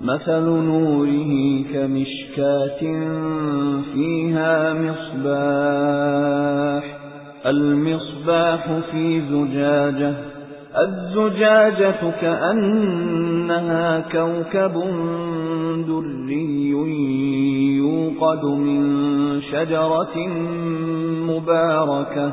مثل نوره كمشكاة فيها مصباح المصباح في زجاجة الزجاجة كأنها كوكب دري يوقد من شجرة مباركة.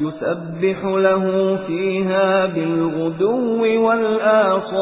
يسبح له فيها بالغدو والآصال.